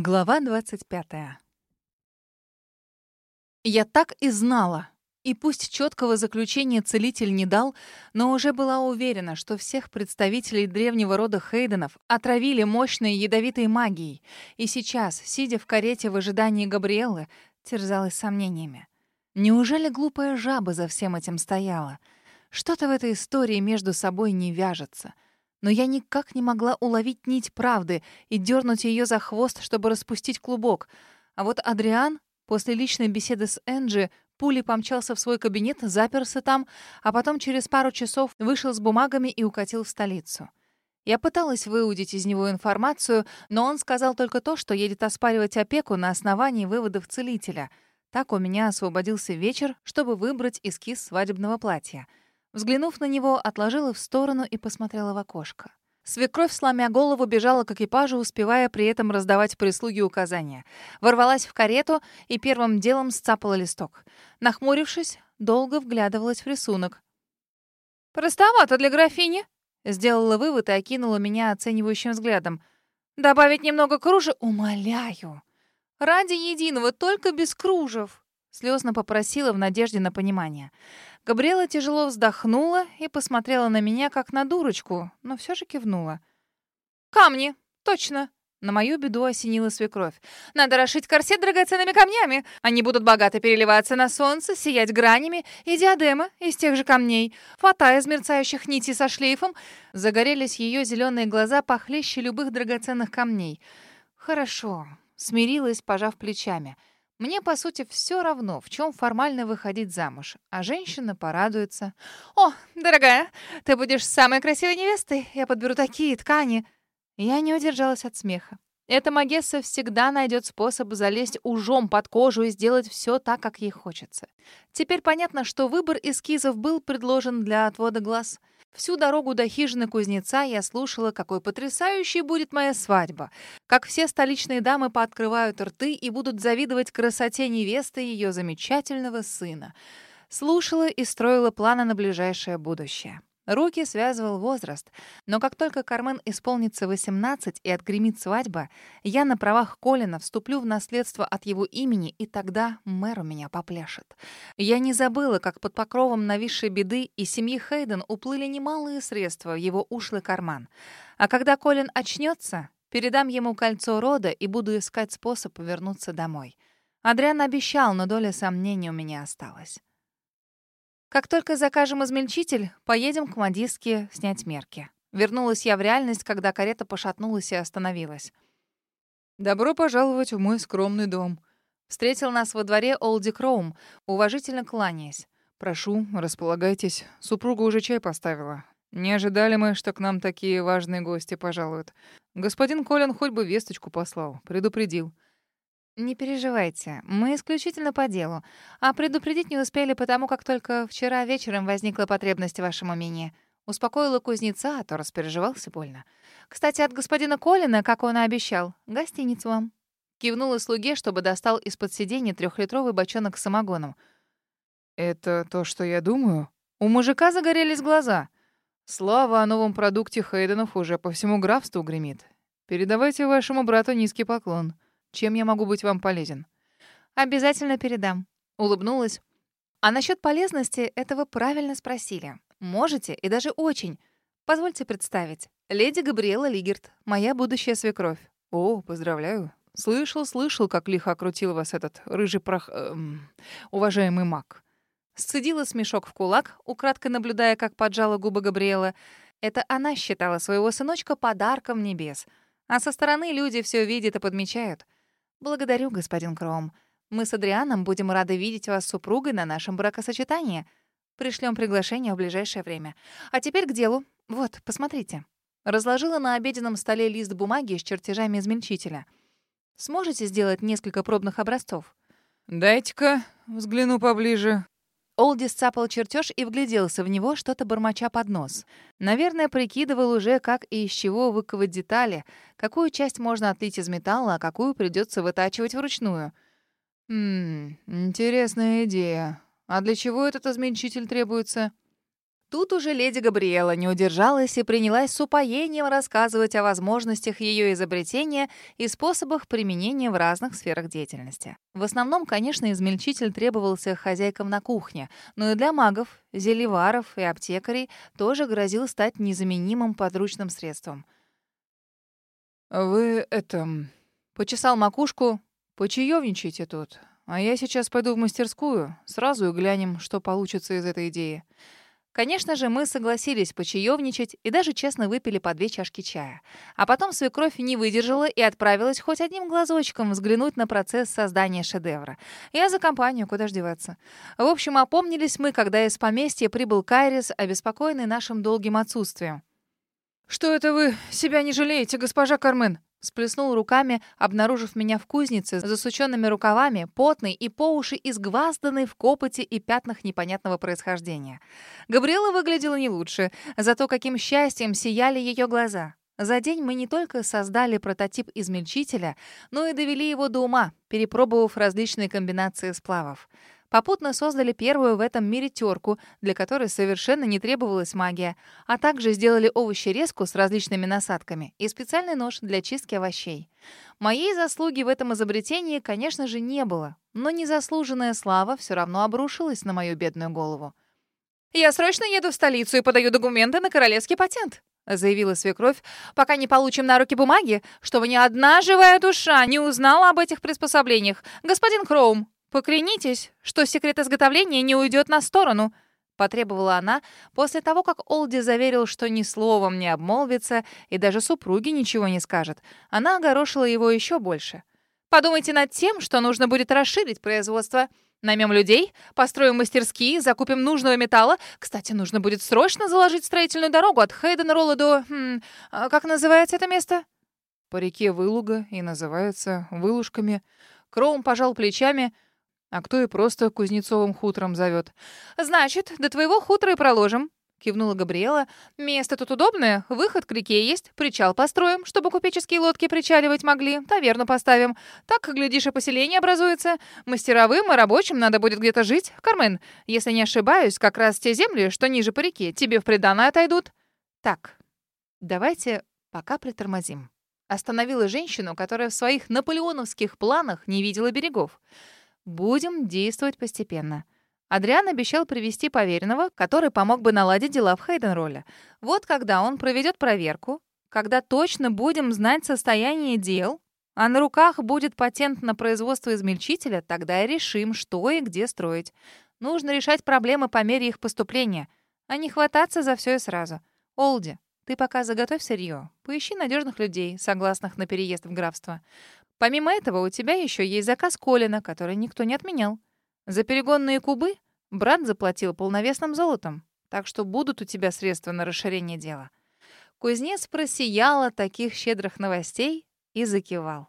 Глава 25. Я так и знала. И пусть четкого заключения целитель не дал, но уже была уверена, что всех представителей древнего рода Хейденов отравили мощной ядовитой магией. И сейчас, сидя в карете в ожидании Габриэлы, терзалась сомнениями. Неужели глупая жаба за всем этим стояла? Что-то в этой истории между собой не вяжется — но я никак не могла уловить нить правды и дернуть ее за хвост, чтобы распустить клубок. А вот Адриан после личной беседы с Энджи пулей помчался в свой кабинет, заперся там, а потом через пару часов вышел с бумагами и укатил в столицу. Я пыталась выудить из него информацию, но он сказал только то, что едет оспаривать опеку на основании выводов целителя. Так у меня освободился вечер, чтобы выбрать эскиз свадебного платья — Взглянув на него, отложила в сторону и посмотрела в окошко. Свекровь, сломя голову, бежала к экипажу, успевая при этом раздавать прислуге указания. Ворвалась в карету и первым делом сцапала листок. Нахмурившись, долго вглядывалась в рисунок. «Простовато для графини», — сделала вывод и окинула меня оценивающим взглядом. «Добавить немного кружев? Умоляю! Ради единого, только без кружев!» Слезно попросила в надежде на понимание. Габриэла тяжело вздохнула и посмотрела на меня, как на дурочку, но все же кивнула. «Камни! Точно!» На мою беду осенила свекровь. «Надо расшить корсет драгоценными камнями. Они будут богато переливаться на солнце, сиять гранями, и диадема из тех же камней. Фата из мерцающих нитей со шлейфом». Загорелись ее зеленые глаза похлеще любых драгоценных камней. «Хорошо», — смирилась, пожав плечами. Мне, по сути, все равно, в чем формально выходить замуж, а женщина порадуется. «О, дорогая, ты будешь самой красивой невестой, я подберу такие ткани». Я не удержалась от смеха. Эта Магесса всегда найдет способ залезть ужом под кожу и сделать все так, как ей хочется. Теперь понятно, что выбор эскизов был предложен для отвода глаз — Всю дорогу до хижины кузнеца я слушала, какой потрясающей будет моя свадьба, как все столичные дамы пооткрывают рты и будут завидовать красоте невесты ее замечательного сына. Слушала и строила планы на ближайшее будущее. Руки связывал возраст, но как только Кармен исполнится 18 и отгремит свадьба, я на правах Колина вступлю в наследство от его имени, и тогда мэр у меня попляшет. Я не забыла, как под покровом нависшей беды и семьи Хейден уплыли немалые средства в его ушлый карман. А когда Колин очнется, передам ему кольцо рода и буду искать способ вернуться домой. Адриан обещал, но доля сомнений у меня осталась. Как только закажем измельчитель, поедем к модистке снять мерки. Вернулась я в реальность, когда карета пошатнулась и остановилась. «Добро пожаловать в мой скромный дом», — встретил нас во дворе Олди Кроум, уважительно кланяясь. «Прошу, располагайтесь. Супруга уже чай поставила. Не ожидали мы, что к нам такие важные гости пожалуют. Господин Колин хоть бы весточку послал, предупредил». «Не переживайте, мы исключительно по делу. А предупредить не успели, потому как только вчера вечером возникла потребность в вашем умении». Успокоила кузнеца, а то распереживался больно. «Кстати, от господина Колина, как он и обещал, гостиницу вам». Кивнула слуге, чтобы достал из-под сиденья трехлитровый бочонок с самогоном. «Это то, что я думаю?» У мужика загорелись глаза. Слава о новом продукте Хейденов уже по всему графству гремит. Передавайте вашему брату низкий поклон. Чем я могу быть вам полезен?» «Обязательно передам», — улыбнулась. «А насчет полезности этого правильно спросили. Можете и даже очень. Позвольте представить. Леди Габриэла Лигерт, моя будущая свекровь». «О, поздравляю. Слышал, слышал, как лихо окрутил вас этот рыжий прох... Эм, уважаемый маг». Сцедила смешок в кулак, украдкой наблюдая, как поджала губы Габриэла. Это она считала своего сыночка подарком небес. А со стороны люди все видят и подмечают — «Благодарю, господин Кром. Мы с Адрианом будем рады видеть вас супругой на нашем бракосочетании. Пришлем приглашение в ближайшее время. А теперь к делу. Вот, посмотрите». Разложила на обеденном столе лист бумаги с чертежами измельчителя. «Сможете сделать несколько пробных образцов?» «Дайте-ка взгляну поближе», Олди сцапал чертеж и вгляделся в него, что-то бормоча под нос. Наверное, прикидывал уже, как и из чего выковать детали, какую часть можно отлить из металла, а какую придется вытачивать вручную. «Хм, интересная идея. А для чего этот изменчитель требуется?» Тут уже леди Габриэла не удержалась и принялась с упоением рассказывать о возможностях ее изобретения и способах применения в разных сферах деятельности. В основном, конечно, измельчитель требовался хозяйкам на кухне, но и для магов, зельеваров и аптекарей тоже грозил стать незаменимым подручным средством. «Вы, это...» — почесал макушку. «Почаевничайте тут, а я сейчас пойду в мастерскую, сразу и глянем, что получится из этой идеи». Конечно же, мы согласились почаевничать и даже честно выпили по две чашки чая. А потом свекровь не выдержала и отправилась хоть одним глазочком взглянуть на процесс создания шедевра. Я за компанию, куда ж деваться. В общем, опомнились мы, когда из поместья прибыл Кайрис, обеспокоенный нашим долгим отсутствием. «Что это вы себя не жалеете, госпожа Кармен?» Сплеснул руками, обнаружив меня в кузнице, засученными рукавами, потный и по уши изгвазданный в копоте и пятнах непонятного происхождения. Габриэла выглядела не лучше, зато каким счастьем сияли ее глаза. За день мы не только создали прототип измельчителя, но и довели его до ума, перепробовав различные комбинации сплавов. Попутно создали первую в этом мире терку, для которой совершенно не требовалась магия, а также сделали овощерезку с различными насадками и специальный нож для чистки овощей. Моей заслуги в этом изобретении, конечно же, не было, но незаслуженная слава все равно обрушилась на мою бедную голову. «Я срочно еду в столицу и подаю документы на королевский патент», заявила свекровь, пока не получим на руки бумаги, чтобы ни одна живая душа не узнала об этих приспособлениях. Господин Кроум, «Поклянитесь, что секрет изготовления не уйдет на сторону», — потребовала она после того, как Олди заверил, что ни словом не обмолвится и даже супруге ничего не скажет. Она огорошила его еще больше. «Подумайте над тем, что нужно будет расширить производство. Наймем людей, построим мастерские, закупим нужного металла. Кстати, нужно будет срочно заложить строительную дорогу от Хейден-Ролла до... Хм, а как называется это место?» «По реке Вылуга и называется Вылушками». Кроум пожал плечами — а кто и просто Кузнецовым хутором зовет. «Значит, до твоего хутора и проложим», — кивнула Габриэла. «Место тут удобное, выход к реке есть, причал построим, чтобы купеческие лодки причаливать могли, таверну поставим. Так, глядишь, и поселение образуется. Мастеровым и рабочим надо будет где-то жить. Кармен, если не ошибаюсь, как раз те земли, что ниже по реке, тебе в приданое отойдут». «Так, давайте пока притормозим». Остановила женщину, которая в своих наполеоновских планах не видела берегов. Будем действовать постепенно. Адриан обещал привести поверенного, который помог бы наладить дела в Хейденролле. Вот когда он проведет проверку, когда точно будем знать состояние дел, а на руках будет патент на производство измельчителя, тогда и решим, что и где строить. Нужно решать проблемы по мере их поступления, а не хвататься за все и сразу. Олди, ты пока заготовь сырье, поищи надежных людей, согласных на переезд в графство. Помимо этого, у тебя еще есть заказ Колина, который никто не отменял. За перегонные кубы брат заплатил полновесным золотом, так что будут у тебя средства на расширение дела. Кузнец просиял от таких щедрых новостей и закивал.